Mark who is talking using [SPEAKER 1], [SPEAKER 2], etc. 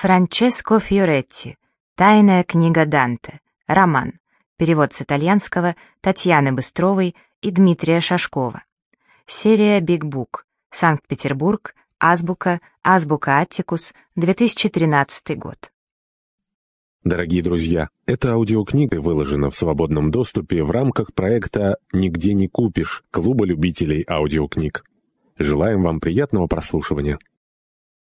[SPEAKER 1] Франческо Фьоретти. Тайная книга Данте. Роман. Перевод с итальянского Татьяны Быстровой и Дмитрия Шашкова. Серия Биг Бук. Санкт-Петербург. Азбука. Азбука Аттикус. 2013 год.
[SPEAKER 2] Дорогие друзья, эта аудиокнига выложена в свободном доступе в рамках проекта «Нигде не купишь» Клуба любителей аудиокниг. Желаем вам приятного прослушивания.